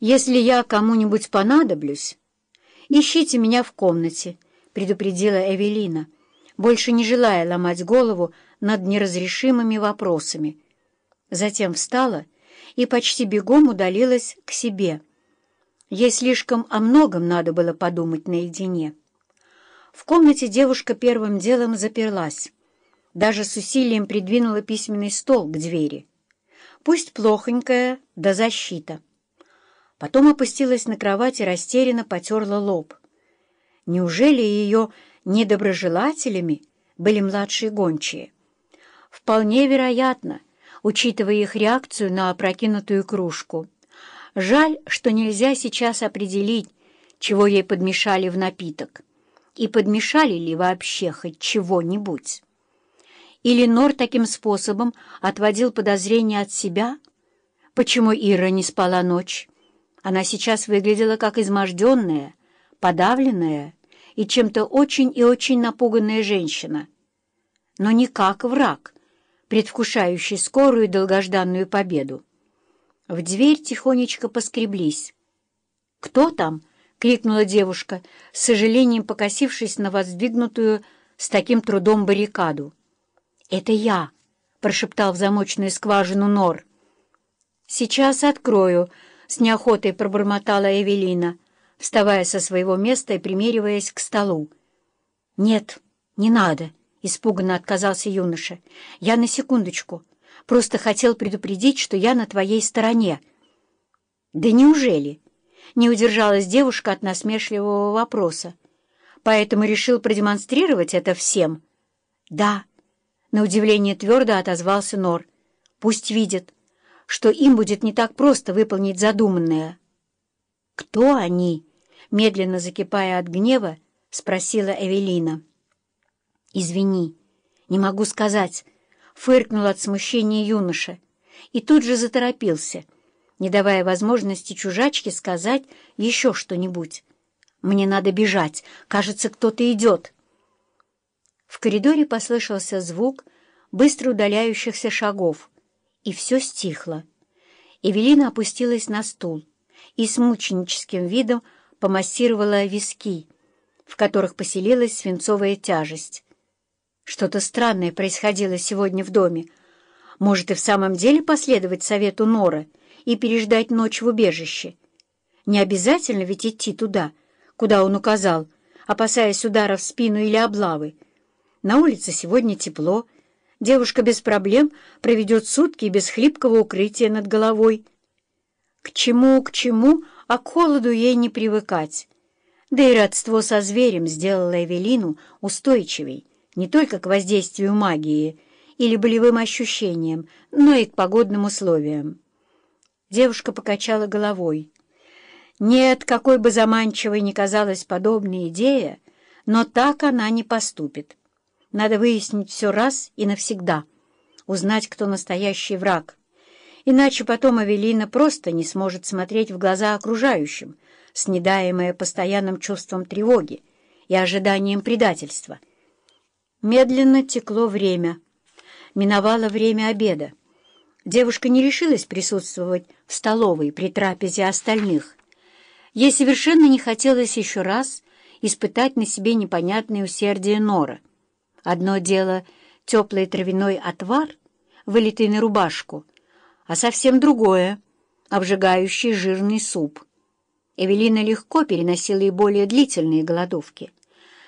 «Если я кому-нибудь понадоблюсь, ищите меня в комнате», — предупредила Эвелина, больше не желая ломать голову над неразрешимыми вопросами. Затем встала и почти бегом удалилась к себе. Ей слишком о многом надо было подумать наедине. В комнате девушка первым делом заперлась. Даже с усилием придвинула письменный стол к двери. Пусть плохонькая, да защита. Потом опустилась на кровать и растерянно потерла лоб. Неужели ее недоброжелателями были младшие гончие? Вполне вероятно, учитывая их реакцию на опрокинутую кружку. Жаль, что нельзя сейчас определить, чего ей подмешали в напиток, и подмешали ли вообще хоть чего-нибудь. Или Нор таким способом отводил подозрения от себя? Почему Ира не спала ночь? Она сейчас выглядела как изможденная, подавленная и чем-то очень и очень напуганная женщина. Но не как враг, предвкушающий скорую и долгожданную победу. В дверь тихонечко поскреблись. «Кто там?» — крикнула девушка, с сожалением покосившись на воздвигнутую с таким трудом баррикаду. «Это я!» — прошептал в замочную скважину Нор. «Сейчас открою», с неохотой пробормотала Эвелина, вставая со своего места и примериваясь к столу. «Нет, не надо», — испуганно отказался юноша. «Я на секундочку. Просто хотел предупредить, что я на твоей стороне». «Да неужели?» — не удержалась девушка от насмешливого вопроса. «Поэтому решил продемонстрировать это всем?» «Да», — на удивление твердо отозвался Нор. «Пусть видят» что им будет не так просто выполнить задуманное. «Кто они?» — медленно закипая от гнева, спросила Эвелина. «Извини, не могу сказать», — фыркнул от смущения юноша и тут же заторопился, не давая возможности чужачке сказать еще что-нибудь. «Мне надо бежать. Кажется, кто-то идет». В коридоре послышался звук быстро удаляющихся шагов и все стихло. Эвелина опустилась на стул и с мученическим видом помассировала виски, в которых поселилась свинцовая тяжесть. Что-то странное происходило сегодня в доме. Может, и в самом деле последовать совету Нора и переждать ночь в убежище? Не обязательно ведь идти туда, куда он указал, опасаясь удара в спину или облавы. На улице сегодня тепло, девушка без проблем проведет сутки без хлипкого укрытия над головой. К чему, к чему, а к холоду ей не привыкать. Да и родство со зверем сделало Эвелину устойчивей не только к воздействию магии или болевым ощущениям, но и к погодным условиям. Девушка покачала головой. Нет, какой бы заманчивой ни казалась подобная идея, но так она не поступит. Надо выяснить все раз и навсегда, узнать, кто настоящий враг. Иначе потом Авелина просто не сможет смотреть в глаза окружающим, снедаемая постоянным чувством тревоги и ожиданием предательства. Медленно текло время. Миновало время обеда. Девушка не решилась присутствовать в столовой при трапезе остальных. Ей совершенно не хотелось еще раз испытать на себе непонятное усердие Нора — Одно дело — теплый травяной отвар, вылитый на рубашку, а совсем другое — обжигающий жирный суп. Эвелина легко переносила и более длительные голодовки —